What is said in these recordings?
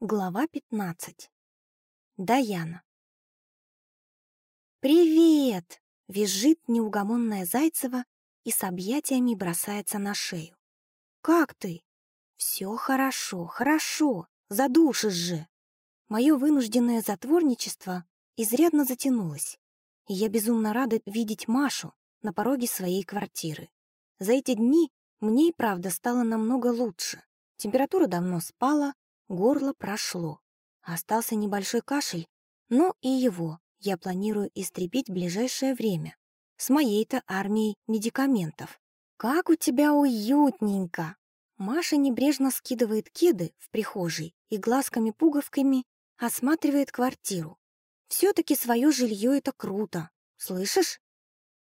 Глава 15. Даяна. «Привет!» — визжит неугомонная Зайцева и с объятиями бросается на шею. «Как ты?» «Все хорошо, хорошо, задушишь же!» Мое вынужденное затворничество изрядно затянулось, и я безумно рада видеть Машу на пороге своей квартиры. За эти дни мне и правда стало намного лучше. Температура давно спала, Горло прошло. Остался небольшой кашель, но и его я планирую истребить в ближайшее время. С моей-то армией медикаментов. «Как у тебя уютненько!» Маша небрежно скидывает кеды в прихожей и глазками-пуговками осматривает квартиру. Все-таки свое жилье — это круто. Слышишь?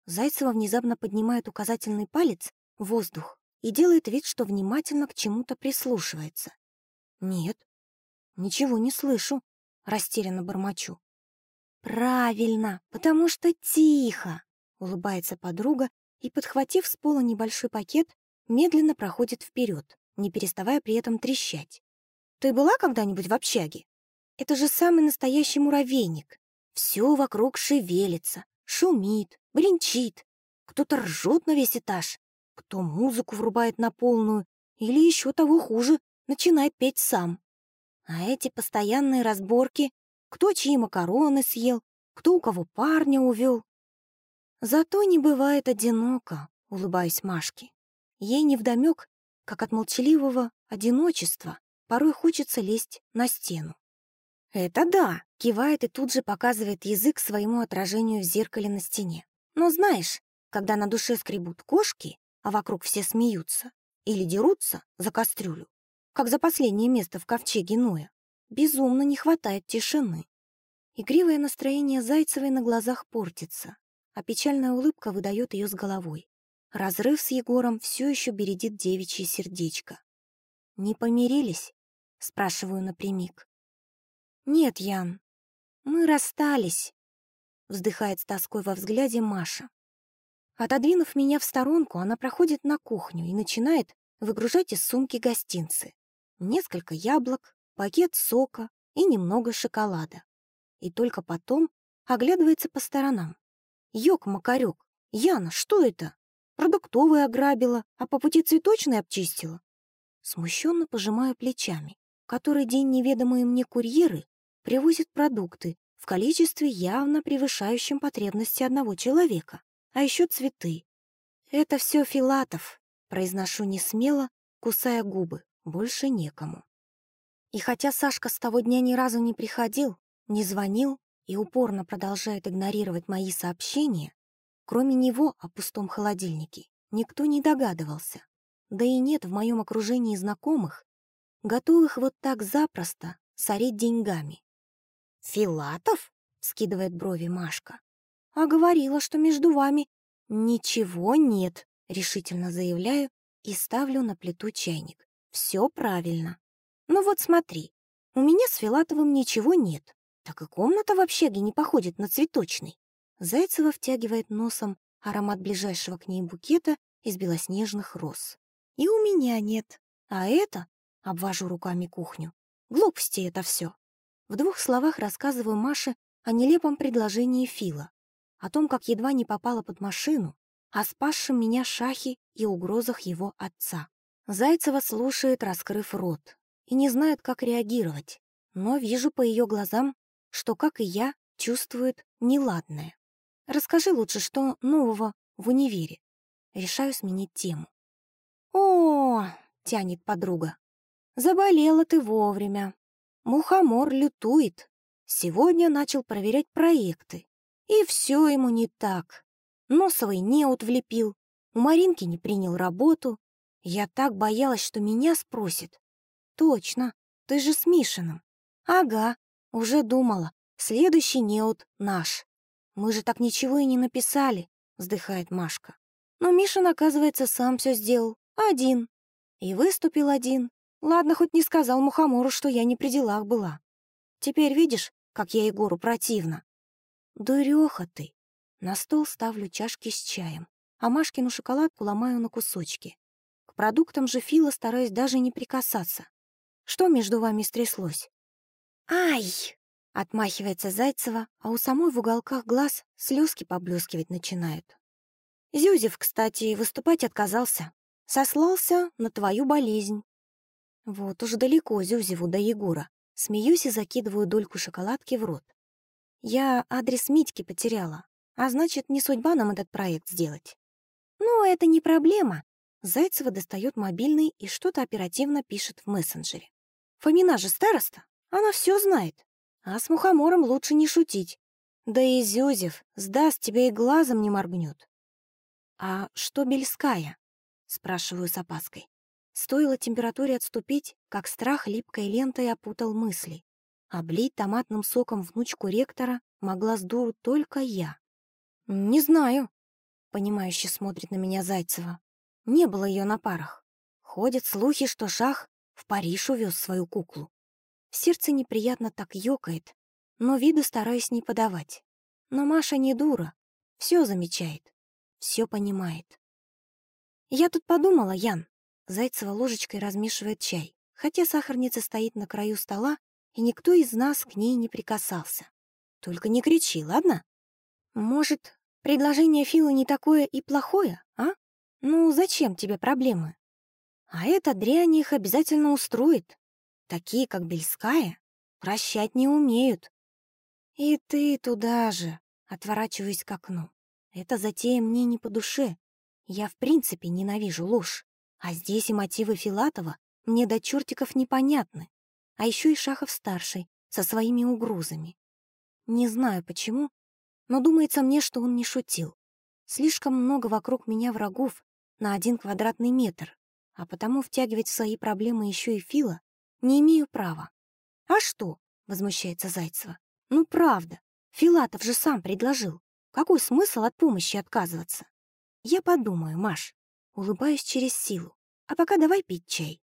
Зайцева внезапно поднимает указательный палец в воздух и делает вид, что внимательно к чему-то прислушивается. «Нет, ничего не слышу», — растерянно бормочу. «Правильно, потому что тихо», — улыбается подруга и, подхватив с пола небольшой пакет, медленно проходит вперед, не переставая при этом трещать. «Ты была когда-нибудь в общаге? Это же самый настоящий муравейник. Все вокруг шевелится, шумит, блинчит. Кто-то ржет на весь этаж, кто музыку врубает на полную, или еще того хуже, начинает петь сам. А эти постоянные разборки, кто чьи макароны съел, кто у кого парня увел. Зато не бывает одиноко, улыбаюсь Машке. Ей невдомёк, как от молчаливого одиночества порой хочется лезть на стену. «Это да!» — кивает и тут же показывает язык своему отражению в зеркале на стене. «Но знаешь, когда на душе скребут кошки, а вокруг все смеются или дерутся за кастрюлю, как за последнее место в ковчеге Ноя. Безумно не хватает тишины. Игривое настроение Зайцевой на глазах портится, а печальная улыбка выдает ее с головой. Разрыв с Егором все еще бередит девичье сердечко. «Не помирились?» — спрашиваю напрямик. «Нет, Ян, мы расстались», — вздыхает с тоской во взгляде Маша. Отодвинув меня в сторонку, она проходит на кухню и начинает выгружать из сумки гостинцы несколько яблок, пакет сока и немного шоколада. И только потом оглядывается по сторонам. Ёк-макарёк, Яна, что это? Продуктовый ограбила, а по пути цветочный обчистила? Смущенно пожимаю плечами. Который день неведомые мне курьеры привозят продукты в количестве явно превышающем потребности одного человека. А еще цветы. Это все Филатов, произношу не смело, кусая губы больше некому. И хотя Сашка с того дня ни разу не приходил, не звонил и упорно продолжает игнорировать мои сообщения, кроме него о пустом холодильнике никто не догадывался. Да и нет в моем окружении знакомых, готовых вот так запросто сорить деньгами. «Филатов?» — скидывает брови Машка. «А говорила, что между вами ничего нет», — решительно заявляю и ставлю на плиту чайник. Все правильно. Ну вот смотри, у меня с Филатовым ничего нет, так и комната в общаге не походит на цветочный. Зайцева втягивает носом аромат ближайшего к ней букета из белоснежных роз. И у меня нет. А это, обвожу руками кухню, глупости это все. В двух словах рассказываю Маше о нелепом предложении Фила, о том, как едва не попала под машину, о спасшем меня шахе и угрозах его отца. Зайцева слушает, раскрыв рот, и не знает, как реагировать, но вижу по ее глазам, что, как и я, чувствует неладное. Расскажи лучше, что нового в универе. Решаю сменить тему. «О!» — тянет подруга. «Заболела ты вовремя. Мухомор лютует. Сегодня начал проверять проекты. И все ему не так. Носовый неуд влепил, у Маринки не принял работу, я так боялась, что меня спросит. Точно, ты же с Мишиным. Ага, уже думала. Следующий неуд наш. Мы же так ничего и не написали, вздыхает Машка. Но Мишин, оказывается, сам все сделал. Один. И выступил один. Ладно, хоть не сказал Мухомору, что я не при делах была. Теперь видишь, как я Егору противна. Дуреха ты. На стол ставлю чашки с чаем, а Машкину шоколадку ломаю на кусочки. К продуктам же Фила стараюсь даже не прикасаться. Что между вами стряслось? «Ай!» — отмахивается Зайцева, а у самой в уголках глаз слезки поблескивать начинают. Зюзев, кстати, выступать отказался. Сослался на твою болезнь. Вот уж далеко Зюзеву до Егора. Смеюсь и закидываю дольку шоколадки в рот. Я адрес Митьки потеряла, а значит, не судьба нам этот проект сделать. Ну, это не проблема. Зайцева достает мобильный и что-то оперативно пишет в мессенджере. Фомина же староста, она все знает. А с мухомором лучше не шутить. Да и Зюзев сдаст тебя и глазом не моргнет. «А что Бельская?» — спрашиваю с опаской. Стоило температуре отступить, как страх липкой лентой опутал мысли. Облить томатным соком внучку ректора могла с дуру только я. «Не знаю», — понимающе смотрит на меня Зайцева. Не было ее на парах. Ходят слухи, что Шах в Париж увез свою куклу. Сердце неприятно так ёкает, но виду стараюсь не подавать. Но Маша не дура, все замечает, все понимает. Я тут подумала, Ян. Зайцева ложечкой размешивает чай, хотя сахарница стоит на краю стола, и никто из нас к ней не прикасался. Только не кричи, ладно? Может, предложение Фила не такое и плохое, а? Ну, зачем тебе проблемы? А эта дрянь их обязательно устроит. Такие, как Бельская, прощать не умеют. И ты туда же, отворачиваюсь к окну. Эта затея мне не по душе. Я в принципе ненавижу ложь. А здесь и мотивы Филатова мне до чертиков непонятны. А еще и Шахов-старший со своими угрозами. Не знаю почему, но думается мне, что он не шутил. Слишком много вокруг меня врагов, на один квадратный метр, а потому втягивать в свои проблемы еще и Фила не имею права. «А что?» — возмущается Зайцева. «Ну правда, Филатов же сам предложил. Какой смысл от помощи отказываться?» «Я подумаю, Маш». Улыбаюсь через силу. «А пока давай пить чай».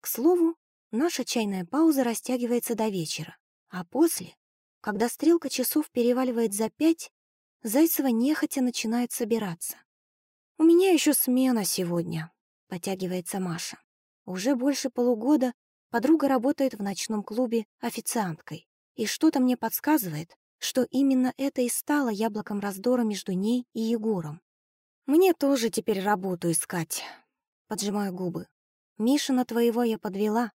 К слову, наша чайная пауза растягивается до вечера, а после, когда стрелка часов переваливает за пять, Зайцева нехотя начинает собираться. «У меня еще смена сегодня», — потягивается Маша. Уже больше полугода подруга работает в ночном клубе официанткой, и что-то мне подсказывает, что именно это и стало яблоком раздора между ней и Егором. «Мне тоже теперь работу искать», — поджимаю губы. «Мишина твоего я подвела».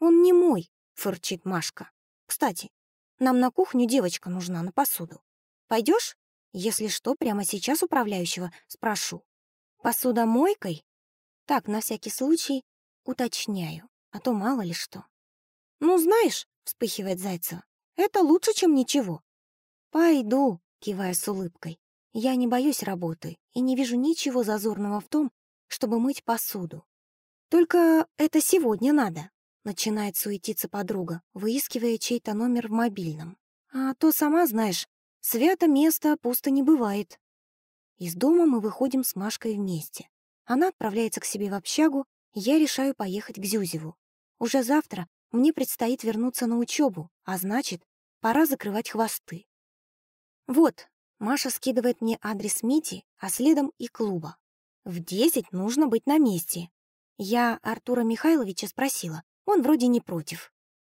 «Он не мой», — фырчит Машка. «Кстати, нам на кухню девочка нужна на посуду. Пойдешь? Если что, прямо сейчас управляющего спрошу. Посудомойкой? Так, на всякий случай, уточняю, а то мало ли что. Ну, знаешь, вспыхивает Зайцева, это лучше, чем ничего. Пойду, кивая с улыбкой. Я не боюсь работы и не вижу ничего зазорного в том, чтобы мыть посуду. Только это сегодня надо, начинает суетиться подруга, выискивая чей-то номер в мобильном. А то сама знаешь, Свято место пусто не бывает. Из дома мы выходим с Машкой вместе. Она отправляется к себе в общагу, я решаю поехать к Зюзеву. Уже завтра мне предстоит вернуться на учебу, а значит, пора закрывать хвосты. Вот, Маша скидывает мне адрес Мити, а следом и клуба. В десять нужно быть на месте. Я Артура Михайловича спросила, он вроде не против.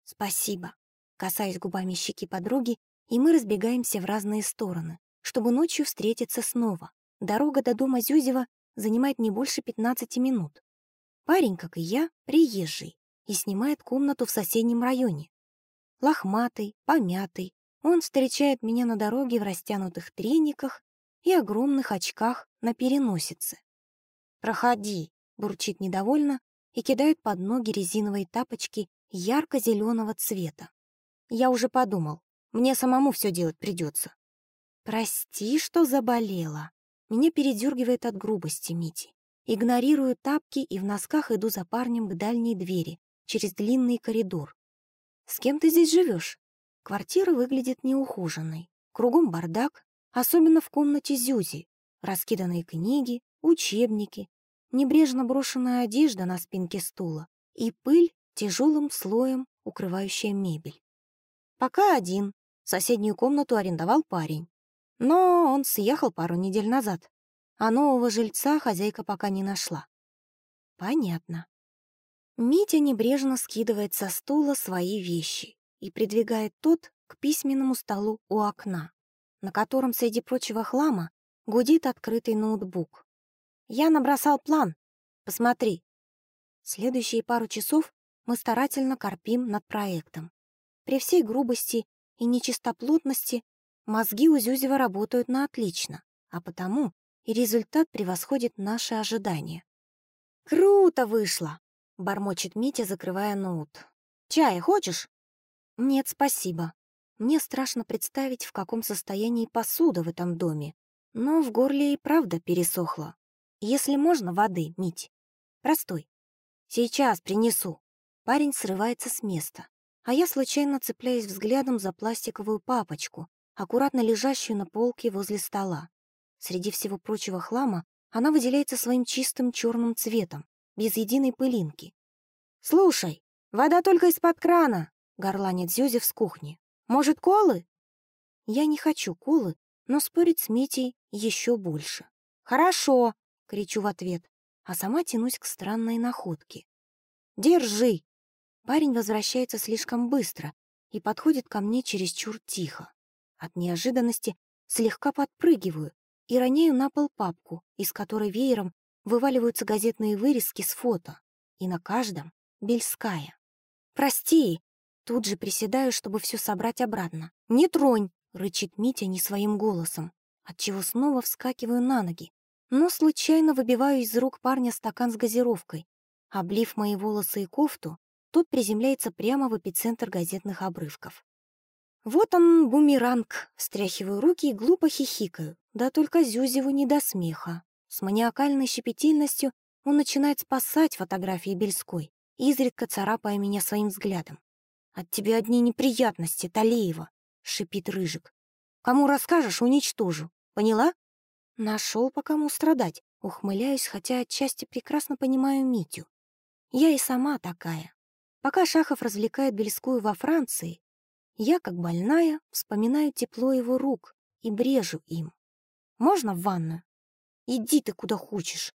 Спасибо. Касаюсь губами щеки подруги и мы разбегаемся в разные стороны, чтобы ночью встретиться снова. Дорога до дома Зюзева занимает не больше 15 минут. Парень, как и я, приезжий и снимает комнату в соседнем районе. Лохматый, помятый, он встречает меня на дороге в растянутых трениках и огромных очках на переносице. «Проходи», — бурчит недовольно и кидает под ноги резиновые тапочки ярко-зеленого цвета. Я уже подумал, мне самому все делать придется. Прости, что заболела. Меня передергивает от грубости Мити. Игнорирую тапки и в носках иду за парнем к дальней двери, через длинный коридор. С кем ты здесь живешь? Квартира выглядит неухоженной. Кругом бардак, особенно в комнате Зюзи. Раскиданные книги, учебники, небрежно брошенная одежда на спинке стула и пыль тяжелым слоем, укрывающая мебель. Пока один, Соседнюю комнату арендовал парень. Но он съехал пару недель назад, а нового жильца хозяйка пока не нашла. Понятно. Митя небрежно скидывает со стула свои вещи и придвигает тот к письменному столу у окна, на котором среди прочего хлама гудит открытый ноутбук. «Я набросал план. Посмотри». Следующие пару часов мы старательно корпим над проектом. При всей грубости и нечистоплотности мозги у Зюзева работают на отлично, а потому и результат превосходит наши ожидания. «Круто вышло!» — бормочет Митя, закрывая ноут. «Чая хочешь?» «Нет, спасибо. Мне страшно представить, в каком состоянии посуда в этом доме. Но в горле и правда пересохло. Если можно, воды, Мить. Простой. Сейчас принесу». Парень срывается с места, а я случайно цепляюсь взглядом за пластиковую папочку, аккуратно лежащую на полке возле стола. Среди всего прочего хлама она выделяется своим чистым черным цветом, без единой пылинки. «Слушай, вода только из-под крана!» — горланит Зюзев с кухни. «Может, колы?» Я не хочу колы, но спорить с Митей еще больше. «Хорошо!» — кричу в ответ, а сама тянусь к странной находке. «Держи!» Парень возвращается слишком быстро и подходит ко мне чересчур тихо. От неожиданности слегка подпрыгиваю и роняю на пол папку, из которой веером вываливаются газетные вырезки с фото, и на каждом — Бельская. «Прости!» Тут же приседаю, чтобы все собрать обратно. «Не тронь!» — рычит Митя не своим голосом, отчего снова вскакиваю на ноги, но случайно выбиваю из рук парня стакан с газировкой. Облив мои волосы и кофту, тот приземляется прямо в эпицентр газетных обрывков. Вот он, бумеранг, встряхиваю руки и глупо хихикаю, да только Зюзеву не до смеха. С маниакальной щепетильностью он начинает спасать фотографии Бельской, изредка царапая меня своим взглядом. «От тебя одни неприятности, Талеева», — шипит Рыжик. «Кому расскажешь, уничтожу. Поняла?» Нашел по кому страдать, ухмыляюсь, хотя отчасти прекрасно понимаю Митю. Я и сама такая. Пока Шахов развлекает Бельскую во Франции, я, как больная, вспоминаю тепло его рук и брежу им. «Можно в ванную?» «Иди ты куда хочешь».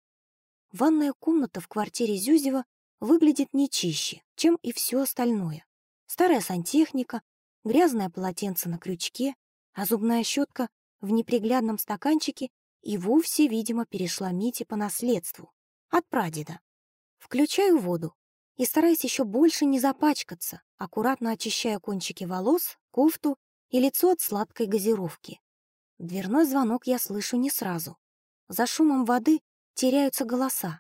Ванная комната в квартире Зюзева выглядит не чище, чем и все остальное. Старая сантехника, грязное полотенце на крючке, а зубная щетка в неприглядном стаканчике и вовсе, видимо, перешла Мите по наследству. От прадеда. Включаю воду, и, стараясь еще больше не запачкаться, аккуратно очищая кончики волос, кофту и лицо от сладкой газировки. Дверной звонок я слышу не сразу. За шумом воды теряются голоса,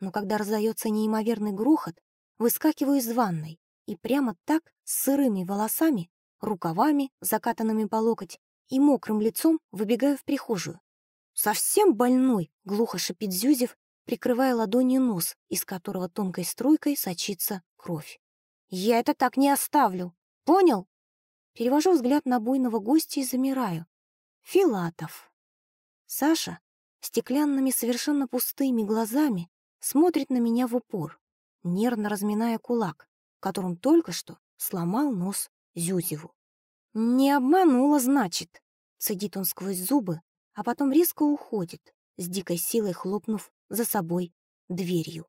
но когда раздается неимоверный грохот, выскакиваю из ванной и прямо так, с сырыми волосами, рукавами, закатанными по локоть, и мокрым лицом выбегаю в прихожую. «Совсем больной!» — глухо шипит Зюзев, прикрывая ладонью нос, из которого тонкой струйкой сочится кровь. «Я это так не оставлю! Понял?» Перевожу взгляд на буйного гостя и замираю. Филатов. Саша стеклянными, совершенно пустыми глазами смотрит на меня в упор, нервно разминая кулак, которым только что сломал нос Зюзеву. «Не обманула, значит», — цедит он сквозь зубы, а потом резко уходит, с дикой силой хлопнув за собой дверью.